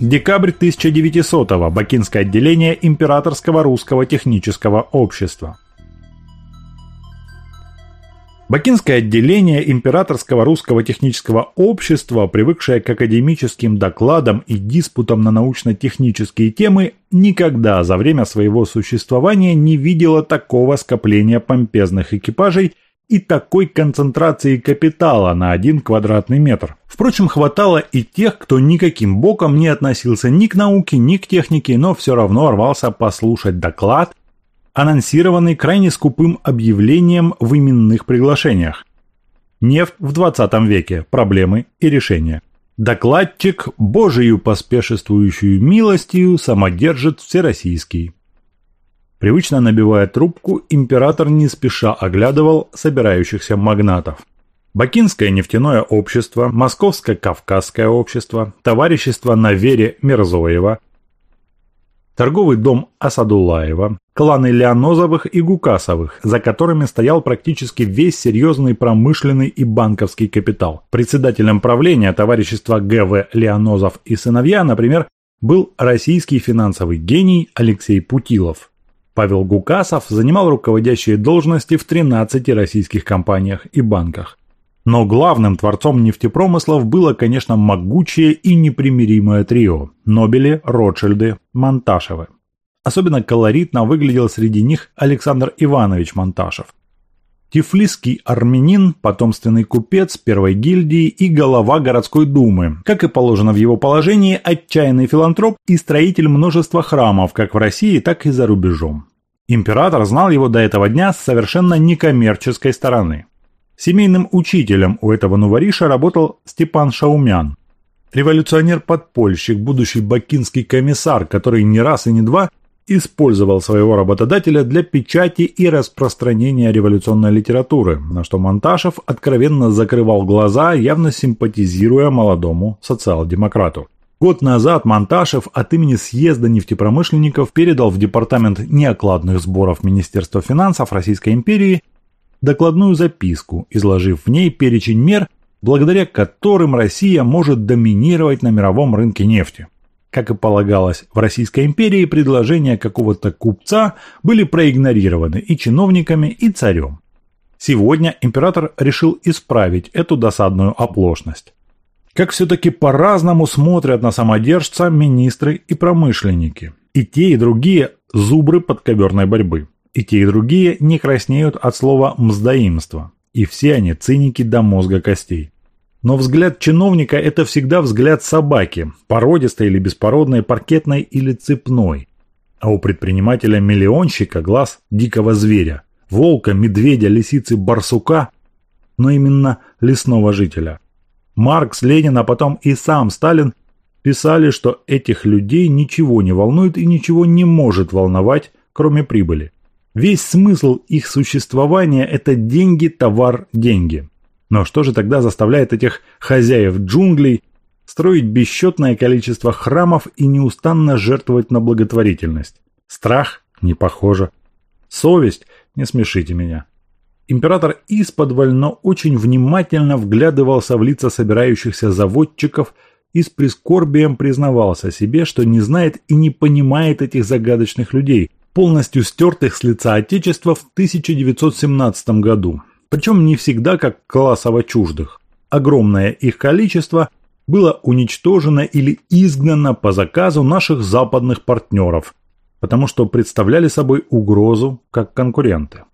Декабрь 1900-го. Бакинское отделение Императорского русского технического общества. Бакинское отделение Императорского русского технического общества, привыкшее к академическим докладам и диспутам на научно-технические темы, никогда за время своего существования не видело такого скопления помпезных экипажей – и такой концентрации капитала на один квадратный метр. Впрочем, хватало и тех, кто никаким боком не относился ни к науке, ни к технике, но все равно рвался послушать доклад, анонсированный крайне скупым объявлением в именных приглашениях. Нефть в 20 веке. Проблемы и решения. Докладчик, божию поспешествующую милостью, самодержит всероссийский. Привычно набивая трубку, император не спеша оглядывал собирающихся магнатов. Бакинское нефтяное общество, Московское Кавказское общество, товарищество на вере Мерзоева, торговый дом Асадулаева, кланы Леонозовых и Гукасовых, за которыми стоял практически весь серьезный промышленный и банковский капитал. Председателем правления товарищества Г.В. Леонозов и сыновья, например, был российский финансовый гений Алексей Путилов. Павел Гукасов занимал руководящие должности в 13 российских компаниях и банках. Но главным творцом нефтепромыслов было, конечно, могучее и непримиримое трио – Нобели, Ротшильды, Монташевы. Особенно колоритно выглядел среди них Александр Иванович Монташев. Тифлисский армянин, потомственный купец первой гильдии и голова городской думы. Как и положено в его положении, отчаянный филантроп и строитель множества храмов как в России, так и за рубежом. Император знал его до этого дня с совершенно некоммерческой стороны. Семейным учителем у этого нувариша работал Степан Шаумян. Революционер-подпольщик, будущий бакинский комиссар, который не раз и не два использовал своего работодателя для печати и распространения революционной литературы, на что Монташев откровенно закрывал глаза, явно симпатизируя молодому социал-демократу. Год назад Монташев от имени съезда нефтепромышленников передал в Департамент неокладных сборов Министерства финансов Российской империи докладную записку, изложив в ней перечень мер, благодаря которым Россия может доминировать на мировом рынке нефти. Как и полагалось, в Российской империи предложения какого-то купца были проигнорированы и чиновниками, и царем. Сегодня император решил исправить эту досадную оплошность. Как все-таки по-разному смотрят на самодержца министры и промышленники. И те, и другие – зубры подковерной борьбы. И те, и другие не краснеют от слова «мздоимство». И все они циники до мозга костей. Но взгляд чиновника – это всегда взгляд собаки, породистой или беспородной, паркетной или цепной. А у предпринимателя-миллионщика глаз дикого зверя, волка, медведя, лисицы, барсука, но именно лесного жителя. Маркс, Ленин, а потом и сам Сталин писали, что этих людей ничего не волнует и ничего не может волновать, кроме прибыли. Весь смысл их существования – это деньги, товар, деньги. Но что же тогда заставляет этих хозяев джунглей строить бесчетное количество храмов и неустанно жертвовать на благотворительность? Страх? Не похоже. Совесть? Не смешите меня. Император исподволь, но очень внимательно вглядывался в лица собирающихся заводчиков и с прискорбием признавался себе, что не знает и не понимает этих загадочных людей, полностью стертых с лица Отечества в 1917 году причем не всегда как классово чуждых. Огромное их количество было уничтожено или изгнано по заказу наших западных партнеров, потому что представляли собой угрозу как конкуренты.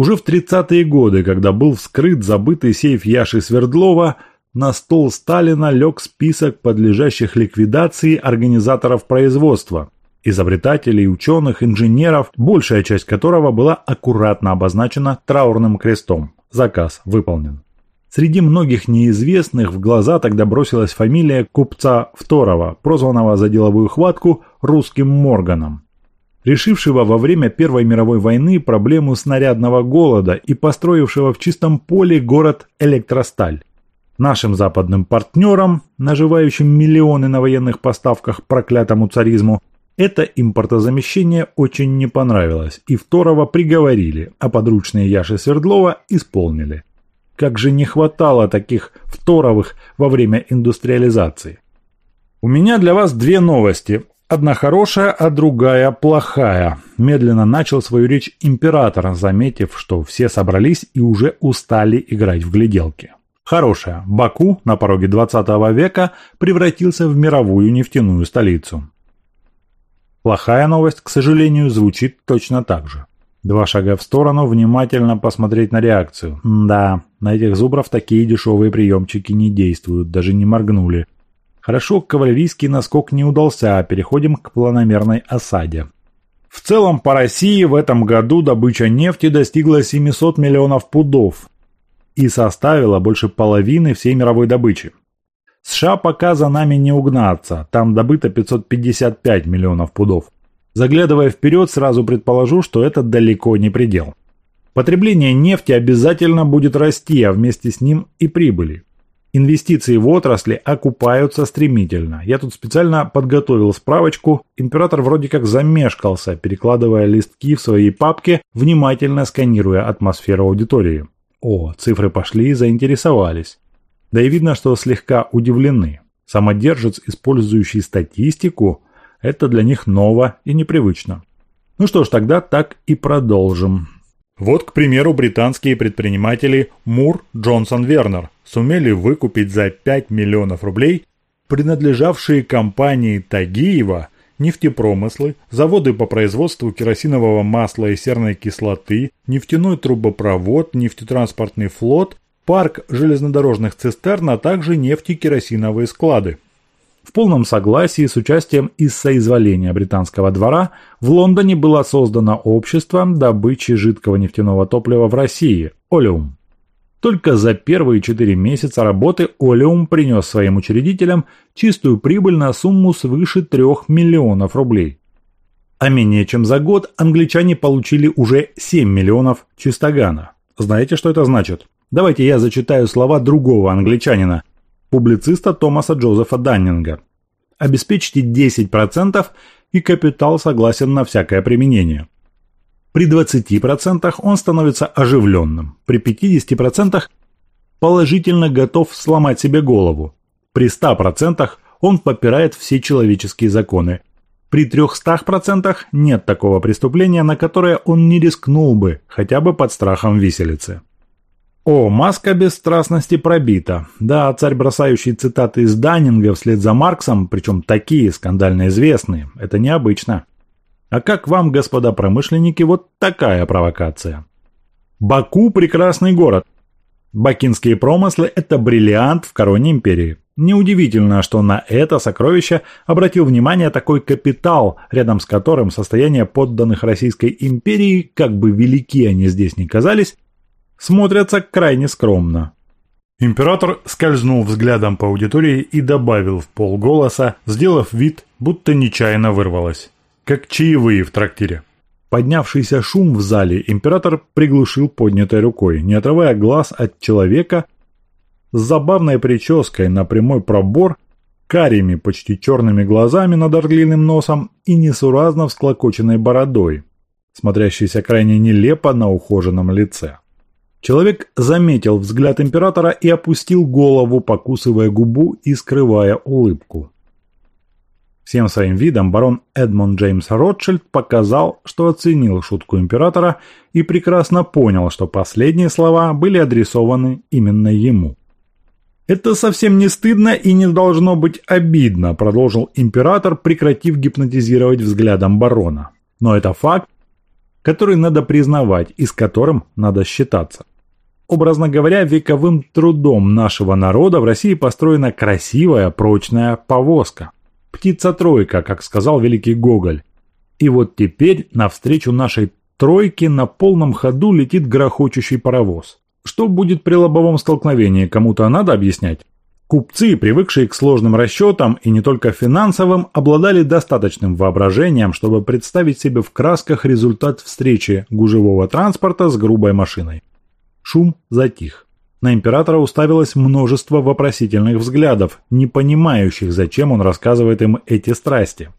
Уже в 30-е годы, когда был вскрыт забытый сейф Яши Свердлова, на стол Сталина лег список подлежащих ликвидации организаторов производства – изобретателей, ученых, инженеров, большая часть которого была аккуратно обозначена траурным крестом. Заказ выполнен. Среди многих неизвестных в глаза тогда бросилась фамилия купца Второго, прозванного за деловую хватку русским Морганом, решившего во время Первой мировой войны проблему снарядного голода и построившего в чистом поле город Электросталь. Нашим западным партнерам, наживающим миллионы на военных поставках проклятому царизму, это импортозамещение очень не понравилось, и второго приговорили, а подручные Яши Свердлова исполнили. Как же не хватало таких второвых во время индустриализации. «У меня для вас две новости. Одна хорошая, а другая плохая», – медленно начал свою речь император, заметив, что все собрались и уже устали играть в гляделки. Хорошая. Баку на пороге 20 века превратился в мировую нефтяную столицу. Плохая новость, к сожалению, звучит точно так же. Два шага в сторону, внимательно посмотреть на реакцию. да, на этих зубров такие дешевые приемчики не действуют, даже не моргнули. Хорошо, кавалерийский наскок не удался, а переходим к планомерной осаде. В целом по России в этом году добыча нефти достигла 700 миллионов пудов и составила больше половины всей мировой добычи. США пока за нами не угнаться, там добыто 555 миллионов пудов. Заглядывая вперед, сразу предположу, что это далеко не предел. Потребление нефти обязательно будет расти, а вместе с ним и прибыли. Инвестиции в отрасли окупаются стремительно. Я тут специально подготовил справочку. Император вроде как замешкался, перекладывая листки в своей папке, внимательно сканируя атмосферу аудитории. О, цифры пошли и заинтересовались. Да и видно, что слегка удивлены. Самодержец, использующий статистику, это для них ново и непривычно. Ну что ж, тогда так и продолжим. Вот, к примеру, британские предприниматели Мур Джонсон Вернер сумели выкупить за 5 миллионов рублей принадлежавшие компании Тагиева нефтепромыслы, заводы по производству керосинового масла и серной кислоты, нефтяной трубопровод, нефтетранспортный флот парк железнодорожных цистерн, а также нефтекеросиновые склады. В полном согласии с участием из соизволения британского двора в Лондоне было создано общество добычи жидкого нефтяного топлива в России – «Олеум». Только за первые четыре месяца работы «Олеум» принес своим учредителям чистую прибыль на сумму свыше 3 миллионов рублей. А менее чем за год англичане получили уже 7 миллионов чистогана. Знаете, что это значит? Давайте я зачитаю слова другого англичанина, публициста Томаса Джозефа Даннинга. Обеспечьте 10% и капитал согласен на всякое применение. При 20% он становится оживленным, при 50% положительно готов сломать себе голову, при 100% он попирает все человеческие законы, при 300% нет такого преступления, на которое он не рискнул бы, хотя бы под страхом виселицы. О, маска бесстрастности пробита. Да, царь, бросающий цитаты из Даннинга вслед за Марксом, причем такие скандально известные, это необычно. А как вам, господа промышленники, вот такая провокация? Баку – прекрасный город. Бакинские промыслы – это бриллиант в короне империи. Неудивительно, что на это сокровище обратил внимание такой капитал, рядом с которым состояние подданных Российской империи, как бы велики они здесь ни казались, смотрятся крайне скромно. Император скользнул взглядом по аудитории и добавил в полголоса, сделав вид, будто нечаянно вырвалось. Как чаевые в трактире. Поднявшийся шум в зале император приглушил поднятой рукой, не отрывая глаз от человека с забавной прической на прямой пробор, карими почти черными глазами над орлиным носом и несуразно всклокоченной бородой, смотрящейся крайне нелепо на ухоженном лице. Человек заметил взгляд императора и опустил голову, покусывая губу и скрывая улыбку. Всем своим видом барон Эдмонд Джеймс Ротшильд показал, что оценил шутку императора и прекрасно понял, что последние слова были адресованы именно ему. «Это совсем не стыдно и не должно быть обидно», продолжил император, прекратив гипнотизировать взглядом барона. «Но это факт, который надо признавать и с которым надо считаться. Образно говоря, вековым трудом нашего народа в России построена красивая, прочная повозка. Птица-тройка, как сказал великий Гоголь. И вот теперь навстречу нашей тройке на полном ходу летит грохочущий паровоз. Что будет при лобовом столкновении, кому-то надо объяснять? Купцы, привыкшие к сложным расчетам и не только финансовым, обладали достаточным воображением, чтобы представить себе в красках результат встречи гужевого транспорта с грубой машиной. Шум затих. На императора уставилось множество вопросительных взглядов, не понимающих, зачем он рассказывает им эти страсти.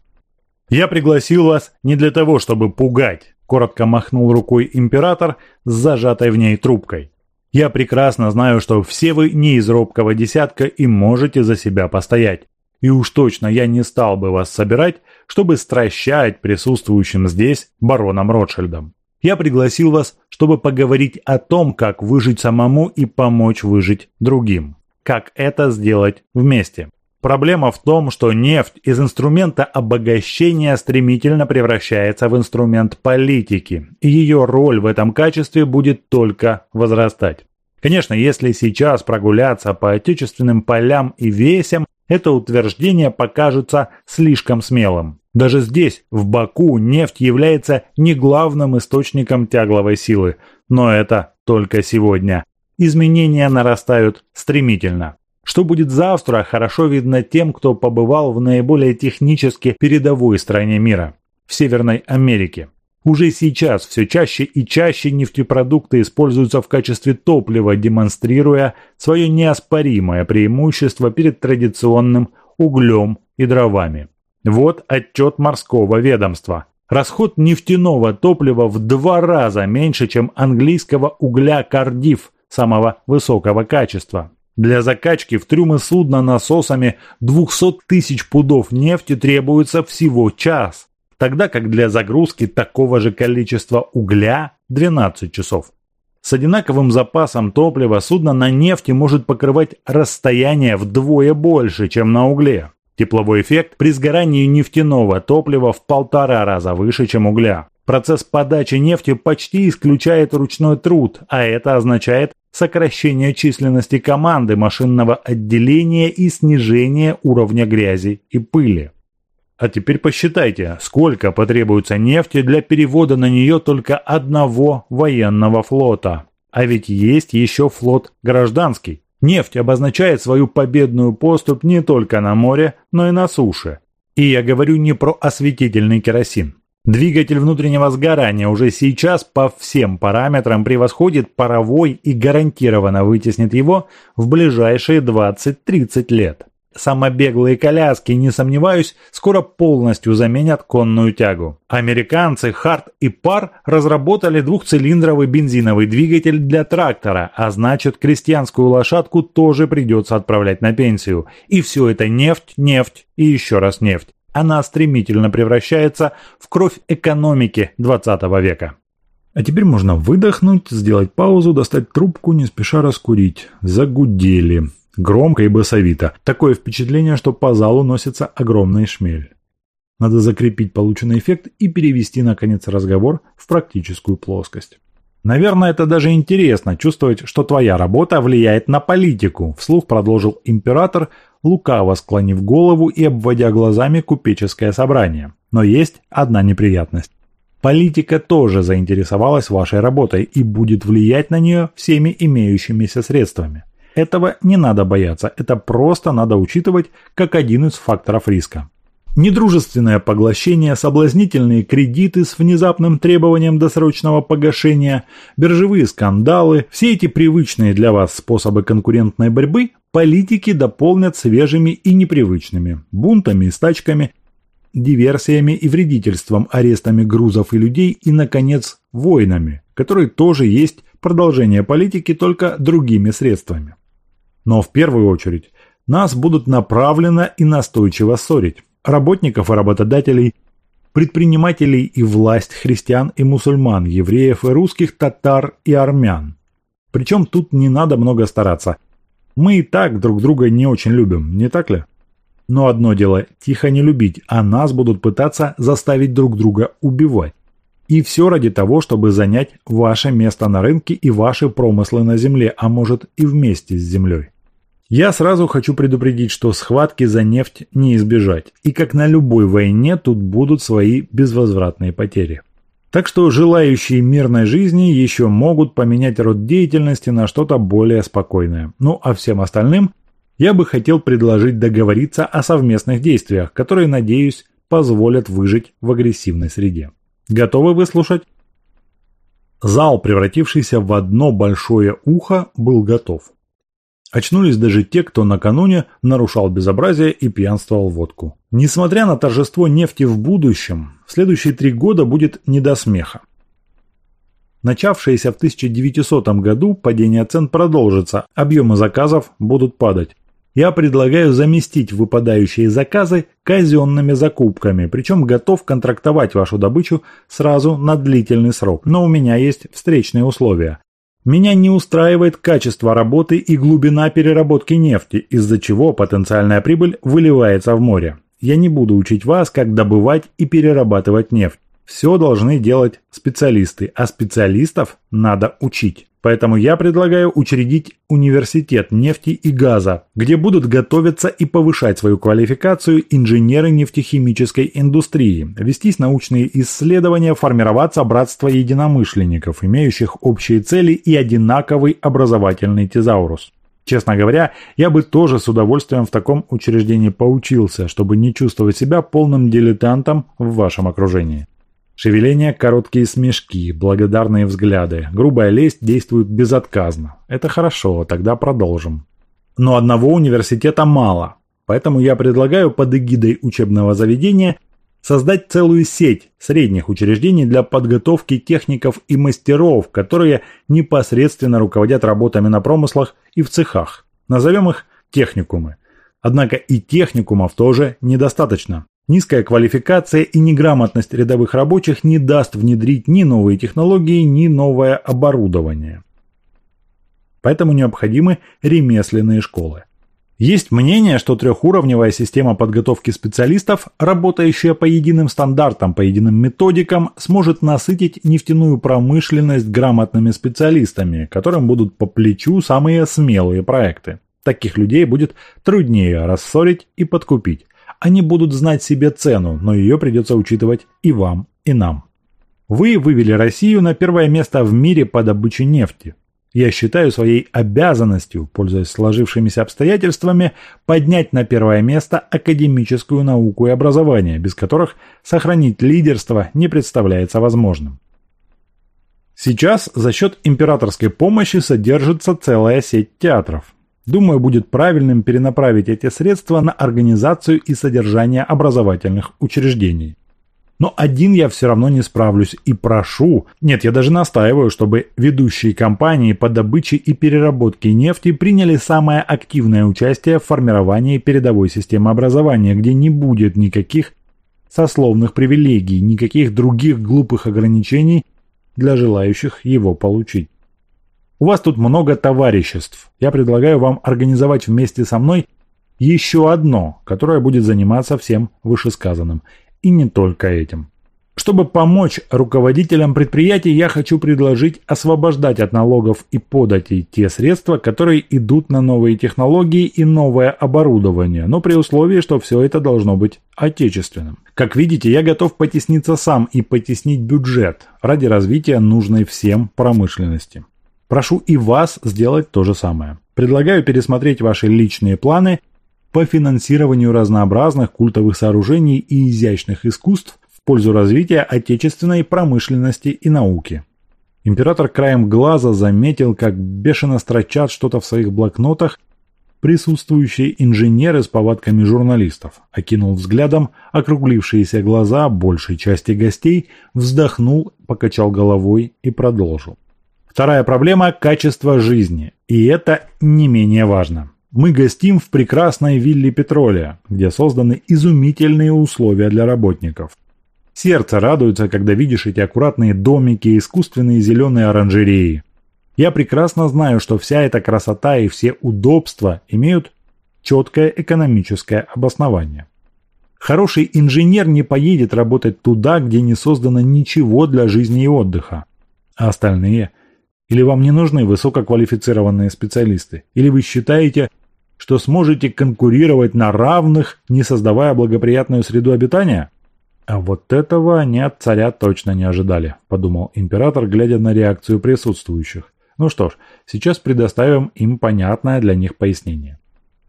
«Я пригласил вас не для того, чтобы пугать», – коротко махнул рукой император с зажатой в ней трубкой. «Я прекрасно знаю, что все вы не из робкого десятка и можете за себя постоять. И уж точно я не стал бы вас собирать, чтобы стращать присутствующим здесь бароном Ротшильдом. Я пригласил вас, чтобы поговорить о том, как выжить самому и помочь выжить другим. Как это сделать вместе. Проблема в том, что нефть из инструмента обогащения стремительно превращается в инструмент политики, и ее роль в этом качестве будет только возрастать. Конечно, если сейчас прогуляться по отечественным полям и весям, это утверждение покажется слишком смелым. Даже здесь, в Баку, нефть является не главным источником тягловой силы, но это только сегодня. Изменения нарастают стремительно. Что будет завтра, хорошо видно тем, кто побывал в наиболее технически передовой стране мира – в Северной Америке. Уже сейчас все чаще и чаще нефтепродукты используются в качестве топлива, демонстрируя свое неоспоримое преимущество перед традиционным углем и дровами. Вот отчет морского ведомства. Расход нефтяного топлива в два раза меньше, чем английского угля «Кардиф» самого высокого качества. Для закачки в трюмы судна насосами 200 тысяч пудов нефти требуется всего час, тогда как для загрузки такого же количества угля 12 часов. С одинаковым запасом топлива судно на нефти может покрывать расстояние вдвое больше, чем на угле. Тепловой эффект при сгорании нефтяного топлива в полтора раза выше, чем угля. Процесс подачи нефти почти исключает ручной труд, а это означает сокращение численности команды машинного отделения и снижение уровня грязи и пыли. А теперь посчитайте, сколько потребуется нефти для перевода на нее только одного военного флота. А ведь есть еще флот гражданский. Нефть обозначает свою победную поступь не только на море, но и на суше. И я говорю не про осветительный керосин. Двигатель внутреннего сгорания уже сейчас по всем параметрам превосходит паровой и гарантированно вытеснит его в ближайшие 20-30 лет. Самобеглые коляски, не сомневаюсь, скоро полностью заменят конную тягу. Американцы Харт и Пар разработали двухцилиндровый бензиновый двигатель для трактора, а значит крестьянскую лошадку тоже придется отправлять на пенсию. И все это нефть, нефть и еще раз нефть она стремительно превращается в кровь экономики 20 века. А теперь можно выдохнуть, сделать паузу, достать трубку, не спеша раскурить. Загудели. Громко и басовито. Такое впечатление, что по залу носится огромный шмель. Надо закрепить полученный эффект и перевести, наконец, разговор в практическую плоскость. Наверное, это даже интересно, чувствовать, что твоя работа влияет на политику, вслух продолжил император, лукаво склонив голову и обводя глазами купеческое собрание. Но есть одна неприятность. Политика тоже заинтересовалась вашей работой и будет влиять на нее всеми имеющимися средствами. Этого не надо бояться, это просто надо учитывать как один из факторов риска. Недружественное поглощение, соблазнительные кредиты с внезапным требованием досрочного погашения, биржевые скандалы – все эти привычные для вас способы конкурентной борьбы политики дополнят свежими и непривычными – бунтами и стачками, диверсиями и вредительством, арестами грузов и людей и, наконец, войнами, которые тоже есть продолжение политики только другими средствами. Но в первую очередь нас будут направленно и настойчиво ссорить работников и работодателей, предпринимателей и власть христиан и мусульман, евреев и русских, татар и армян. Причем тут не надо много стараться. Мы и так друг друга не очень любим, не так ли? Но одно дело тихо не любить, а нас будут пытаться заставить друг друга убивать. И все ради того, чтобы занять ваше место на рынке и ваши промыслы на земле, а может и вместе с землей. Я сразу хочу предупредить, что схватки за нефть не избежать, и как на любой войне тут будут свои безвозвратные потери. Так что желающие мирной жизни еще могут поменять род деятельности на что-то более спокойное. Ну а всем остальным я бы хотел предложить договориться о совместных действиях, которые, надеюсь, позволят выжить в агрессивной среде. Готовы выслушать? Зал, превратившийся в одно большое ухо, был готов. Очнулись даже те, кто накануне нарушал безобразие и пьянствовал водку. Несмотря на торжество нефти в будущем, в следующие три года будет не до смеха. Начавшееся в 1900 году падение цен продолжится, объемы заказов будут падать. Я предлагаю заместить выпадающие заказы казенными закупками, причем готов контрактовать вашу добычу сразу на длительный срок. Но у меня есть встречные условия. Меня не устраивает качество работы и глубина переработки нефти, из-за чего потенциальная прибыль выливается в море. Я не буду учить вас, как добывать и перерабатывать нефть. Все должны делать специалисты, а специалистов надо учить. Поэтому я предлагаю учредить университет нефти и газа, где будут готовиться и повышать свою квалификацию инженеры нефтехимической индустрии, вестись научные исследования, формироваться братство единомышленников, имеющих общие цели и одинаковый образовательный тезаурус. Честно говоря, я бы тоже с удовольствием в таком учреждении поучился, чтобы не чувствовать себя полным дилетантом в вашем окружении. Шевеления, короткие смешки, благодарные взгляды. Грубая лесть действует безотказно. Это хорошо, тогда продолжим. Но одного университета мало. Поэтому я предлагаю под эгидой учебного заведения создать целую сеть средних учреждений для подготовки техников и мастеров, которые непосредственно руководят работами на промыслах и в цехах. Назовем их техникумы. Однако и техникумов тоже недостаточно. Низкая квалификация и неграмотность рядовых рабочих не даст внедрить ни новые технологии, ни новое оборудование. Поэтому необходимы ремесленные школы. Есть мнение, что трехуровневая система подготовки специалистов, работающая по единым стандартам, по единым методикам, сможет насытить нефтяную промышленность грамотными специалистами, которым будут по плечу самые смелые проекты. Таких людей будет труднее рассорить и подкупить. Они будут знать себе цену, но ее придется учитывать и вам, и нам. Вы вывели Россию на первое место в мире по добыче нефти. Я считаю своей обязанностью, пользуясь сложившимися обстоятельствами, поднять на первое место академическую науку и образование, без которых сохранить лидерство не представляется возможным. Сейчас за счет императорской помощи содержится целая сеть театров. Думаю, будет правильным перенаправить эти средства на организацию и содержание образовательных учреждений. Но один я все равно не справлюсь и прошу, нет, я даже настаиваю, чтобы ведущие компании по добыче и переработке нефти приняли самое активное участие в формировании передовой системы образования, где не будет никаких сословных привилегий, никаких других глупых ограничений для желающих его получить. У вас тут много товариществ. Я предлагаю вам организовать вместе со мной еще одно, которое будет заниматься всем вышесказанным. И не только этим. Чтобы помочь руководителям предприятий, я хочу предложить освобождать от налогов и податей те средства, которые идут на новые технологии и новое оборудование, но при условии, что все это должно быть отечественным. Как видите, я готов потесниться сам и потеснить бюджет ради развития нужной всем промышленности. Прошу и вас сделать то же самое. Предлагаю пересмотреть ваши личные планы по финансированию разнообразных культовых сооружений и изящных искусств в пользу развития отечественной промышленности и науки. Император краем глаза заметил, как бешено строчат что-то в своих блокнотах присутствующие инженеры с повадками журналистов, окинул взглядом округлившиеся глаза большей части гостей, вздохнул, покачал головой и продолжил. Вторая проблема – качество жизни. И это не менее важно. Мы гостим в прекрасной вилле Петролия, где созданы изумительные условия для работников. Сердце радуется, когда видишь эти аккуратные домики, искусственные зеленые оранжереи. Я прекрасно знаю, что вся эта красота и все удобства имеют четкое экономическое обоснование. Хороший инженер не поедет работать туда, где не создано ничего для жизни и отдыха. А остальные – или вам не нужны высококвалифицированные специалисты? Или вы считаете, что сможете конкурировать на равных, не создавая благоприятную среду обитания? А вот этого они от царя точно не ожидали, подумал император, глядя на реакцию присутствующих. Ну что ж, сейчас предоставим им понятное для них пояснение.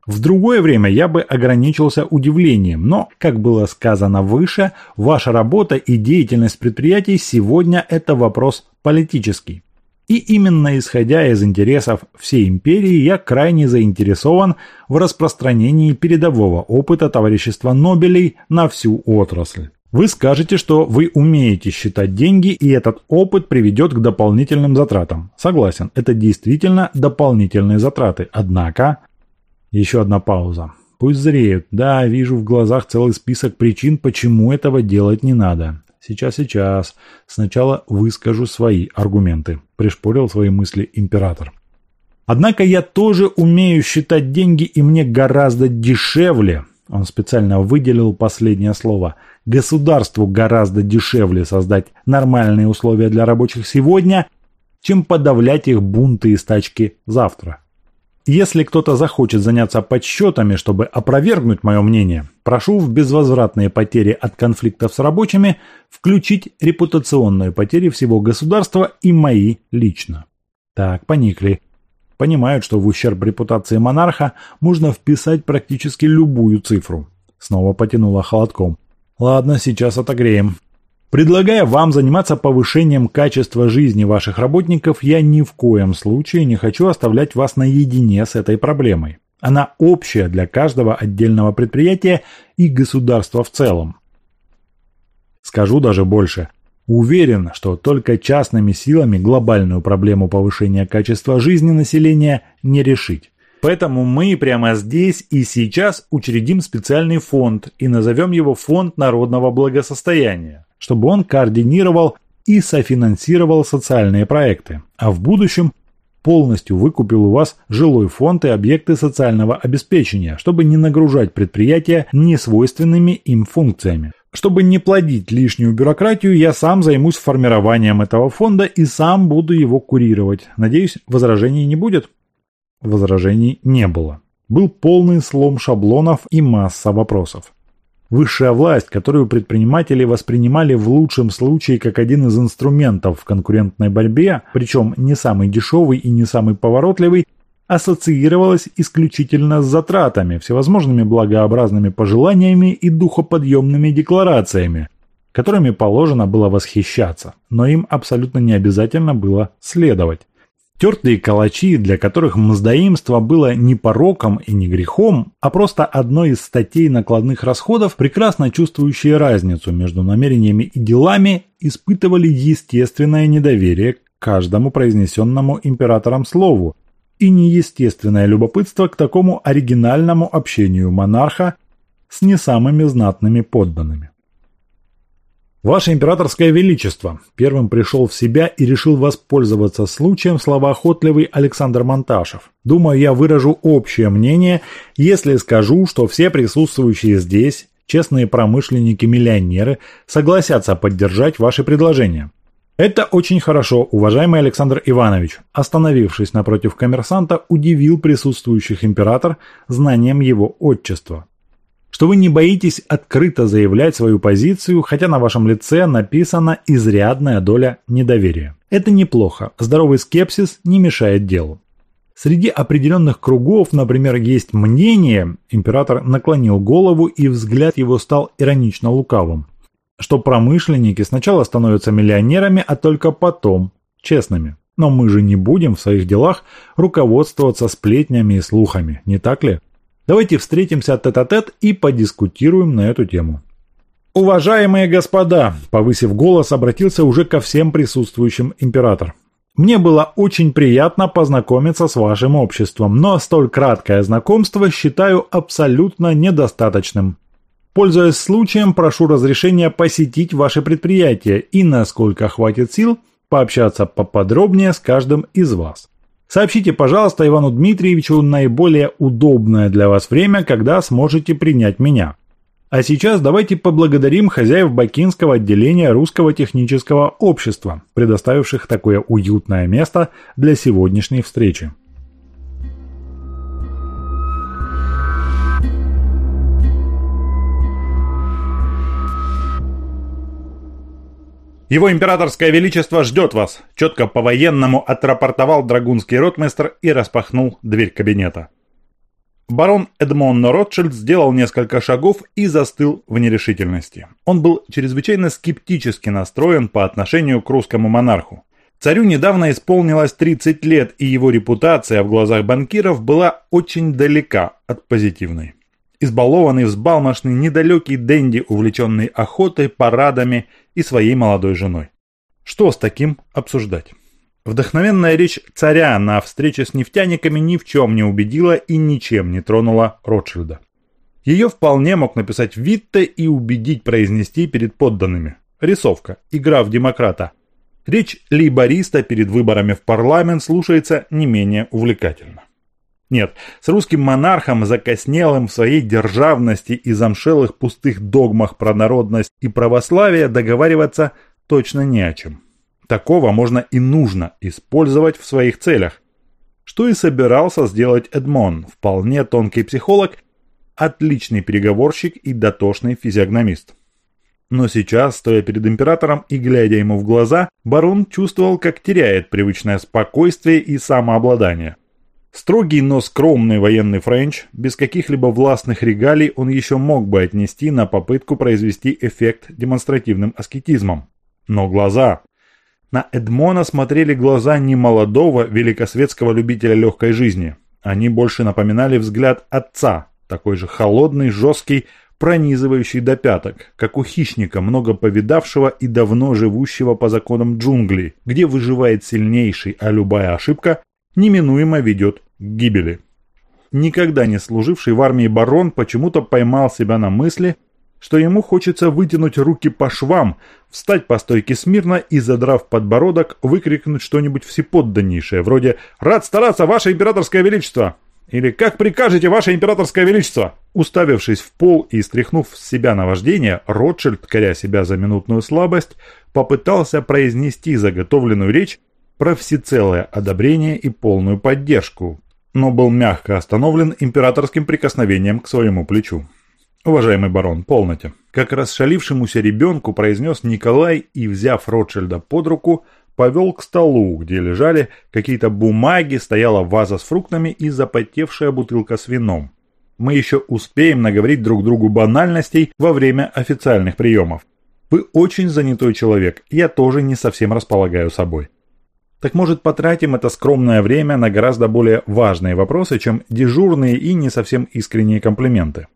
В другое время я бы ограничился удивлением, но, как было сказано выше, ваша работа и деятельность предприятий сегодня – это вопрос политический. И именно исходя из интересов всей империи я крайне заинтересован в распространении передового опыта товарищества Нобелей на всю отрасль. Вы скажете, что вы умеете считать деньги, и этот опыт приведет к дополнительным затратам. Согласен, это действительно дополнительные затраты. Однако, Еще одна пауза. Пусть зреют. Да, вижу в глазах целый список причин, почему этого делать не надо. Сейчас, сейчас. Сначала выскажу свои аргументы. Пришпорил свои мысли император. Однако я тоже умею считать деньги, и мне гораздо дешевле, он специально выделил последнее слово, государству гораздо дешевле создать нормальные условия для рабочих сегодня, чем подавлять их бунты и стачки завтра. Если кто-то захочет заняться подсчетами, чтобы опровергнуть мое мнение, прошу в безвозвратные потери от конфликтов с рабочими включить репутационные потери всего государства и мои лично. Так, поникли понимают, что в ущерб репутации монарха можно вписать практически любую цифру. Снова потянула холодком. Ладно, сейчас отогреем. Предлагая вам заниматься повышением качества жизни ваших работников, я ни в коем случае не хочу оставлять вас наедине с этой проблемой. Она общая для каждого отдельного предприятия и государства в целом. Скажу даже больше – Уверен, что только частными силами глобальную проблему повышения качества жизни населения не решить. Поэтому мы прямо здесь и сейчас учредим специальный фонд и назовем его Фонд народного благосостояния, чтобы он координировал и софинансировал социальные проекты, а в будущем полностью выкупил у вас жилой фонд и объекты социального обеспечения, чтобы не нагружать предприятия несвойственными им функциями. Чтобы не плодить лишнюю бюрократию, я сам займусь формированием этого фонда и сам буду его курировать. Надеюсь, возражений не будет? Возражений не было. Был полный слом шаблонов и масса вопросов. Высшая власть, которую предприниматели воспринимали в лучшем случае как один из инструментов в конкурентной борьбе, причем не самый дешевый и не самый поворотливый, ассоциировалась исключительно с затратами, всевозможными благообразными пожеланиями и духоподъемными декларациями, которыми положено было восхищаться, но им абсолютно не обязательно было следовать. Тертые калачи, для которых мздоимство было не пороком и не грехом, а просто одной из статей накладных расходов, прекрасно чувствующие разницу между намерениями и делами, испытывали естественное недоверие к каждому произнесенному императором слову, и неестественное любопытство к такому оригинальному общению монарха с не самыми знатными подданными. «Ваше императорское величество!» Первым пришел в себя и решил воспользоваться случаем словоохотливый Александр Монташев. «Думаю, я выражу общее мнение, если скажу, что все присутствующие здесь, честные промышленники-миллионеры, согласятся поддержать ваши предложения. «Это очень хорошо, уважаемый Александр Иванович», остановившись напротив коммерсанта, удивил присутствующих император знанием его отчества. «Что вы не боитесь открыто заявлять свою позицию, хотя на вашем лице написана изрядная доля недоверия. Это неплохо, здоровый скепсис не мешает делу. Среди определенных кругов, например, есть мнение, император наклонил голову и взгляд его стал иронично лукавым, что промышленники сначала становятся миллионерами, а только потом честными. Но мы же не будем в своих делах руководствоваться сплетнями и слухами, не так ли? Давайте встретимся тет-а-тет -тет и подискутируем на эту тему. «Уважаемые господа!» – повысив голос, обратился уже ко всем присутствующим император. «Мне было очень приятно познакомиться с вашим обществом, но столь краткое знакомство считаю абсолютно недостаточным. Пользуясь случаем, прошу разрешения посетить ваше предприятие и, насколько хватит сил, пообщаться поподробнее с каждым из вас. Сообщите, пожалуйста, Ивану Дмитриевичу наиболее удобное для вас время, когда сможете принять меня. А сейчас давайте поблагодарим хозяев бакинского отделения Русского технического общества, предоставивших такое уютное место для сегодняшней встречи. «Его императорское величество ждет вас!» – четко по-военному отрапортовал драгунский ротмистр и распахнул дверь кабинета. Барон Эдмон Ротшильд сделал несколько шагов и застыл в нерешительности. Он был чрезвычайно скептически настроен по отношению к русскому монарху. Царю недавно исполнилось 30 лет, и его репутация в глазах банкиров была очень далека от позитивной. Избалованный, взбалмошный, недалекий Дэнди, увлеченный охотой, парадами и своей молодой женой. Что с таким обсуждать? Вдохновенная речь царя на встрече с нефтяниками ни в чем не убедила и ничем не тронула Ротшильда. Ее вполне мог написать Витте и убедить произнести перед подданными. Рисовка. Игра в демократа. Речь лейбориста перед выборами в парламент слушается не менее увлекательно. Нет, с русским монархом, закоснелым в своей державности и замшелых пустых догмах про народность и православие договариваться точно не о чем. Такого можно и нужно использовать в своих целях. Что и собирался сделать Эдмон, вполне тонкий психолог, отличный переговорщик и дотошный физиогномист. Но сейчас, стоя перед императором и глядя ему в глаза, барон чувствовал, как теряет привычное спокойствие и самообладание. Строгий, но скромный военный френч, без каких-либо властных регалий он еще мог бы отнести на попытку произвести эффект демонстративным аскетизмом. Но глаза... На Эдмона смотрели глаза не молодого великосветского любителя легкой жизни. Они больше напоминали взгляд отца, такой же холодный, жесткий, пронизывающий до пяток, как у хищника, много повидавшего и давно живущего по законам джунглей, где выживает сильнейший, а любая ошибка неминуемо ведет к гибели. Никогда не служивший в армии барон почему-то поймал себя на мысли, что ему хочется вытянуть руки по швам, встать по стойке смирно и, задрав подбородок, выкрикнуть что-нибудь всеподданнейшее, вроде «Рад стараться, ваше императорское величество!» или «Как прикажете, ваше императорское величество?» Уставившись в пол и стряхнув с себя наваждение, Ротшильд, коря себя за минутную слабость, попытался произнести заготовленную речь про всецелое одобрение и полную поддержку, но был мягко остановлен императорским прикосновением к своему плечу. «Уважаемый барон, полноте!» Как расшалившемуся ребенку произнес Николай и, взяв Ротшильда под руку, повел к столу, где лежали какие-то бумаги, стояла ваза с фруктами и запотевшая бутылка с вином. Мы еще успеем наговорить друг другу банальностей во время официальных приемов. Вы очень занятой человек, я тоже не совсем располагаю собой. Так может потратим это скромное время на гораздо более важные вопросы, чем дежурные и не совсем искренние комплименты.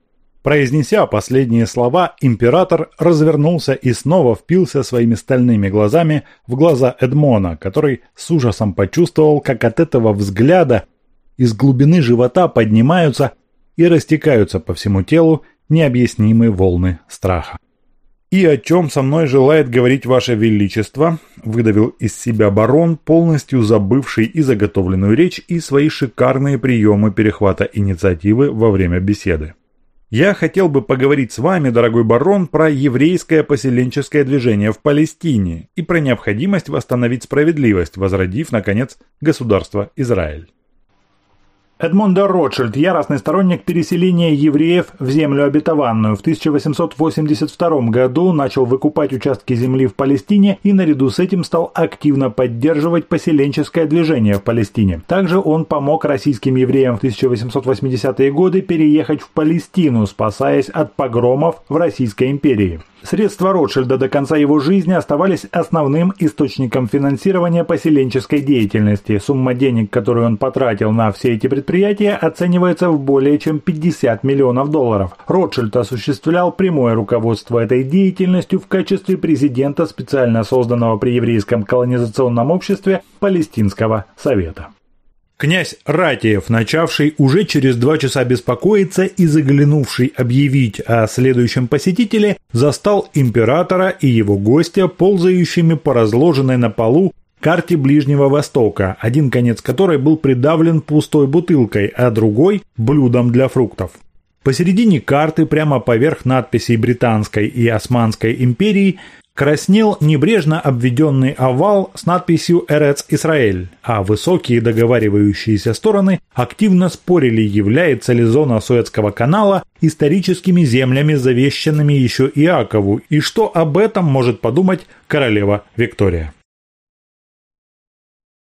Произнеся последние слова, император развернулся и снова впился своими стальными глазами в глаза Эдмона, который с ужасом почувствовал, как от этого взгляда из глубины живота поднимаются и растекаются по всему телу необъяснимые волны страха. «И о чем со мной желает говорить Ваше Величество?» – выдавил из себя барон, полностью забывший и заготовленную речь, и свои шикарные приемы перехвата инициативы во время беседы. Я хотел бы поговорить с вами, дорогой барон, про еврейское поселенческое движение в Палестине и про необходимость восстановить справедливость, возродив, наконец, государство Израиль. Эдмондо Ротшильд, яростный сторонник переселения евреев в землю обетованную, в 1882 году начал выкупать участки земли в Палестине и наряду с этим стал активно поддерживать поселенческое движение в Палестине. Также он помог российским евреям в 1880-е годы переехать в Палестину, спасаясь от погромов в Российской империи. Средства Ротшильда до конца его жизни оставались основным источником финансирования поселенческой деятельности. Сумма денег, которую он потратил на все эти предприятия, оценивается в более чем 50 миллионов долларов. Ротшильд осуществлял прямое руководство этой деятельностью в качестве президента специально созданного при еврейском колонизационном обществе Палестинского совета. Князь Ратиев, начавший уже через два часа беспокоиться и заглянувший объявить о следующем посетителе, застал императора и его гостя, ползающими по разложенной на полу карте Ближнего Востока, один конец которой был придавлен пустой бутылкой, а другой – блюдом для фруктов. Посередине карты, прямо поверх надписей Британской и Османской империи, краснел небрежно обведенный овал с надписью «Эрец Исраэль», а высокие договаривающиеся стороны активно спорили, является ли зона Суэцкого канала историческими землями, завещанными еще Иакову, и что об этом может подумать королева Виктория.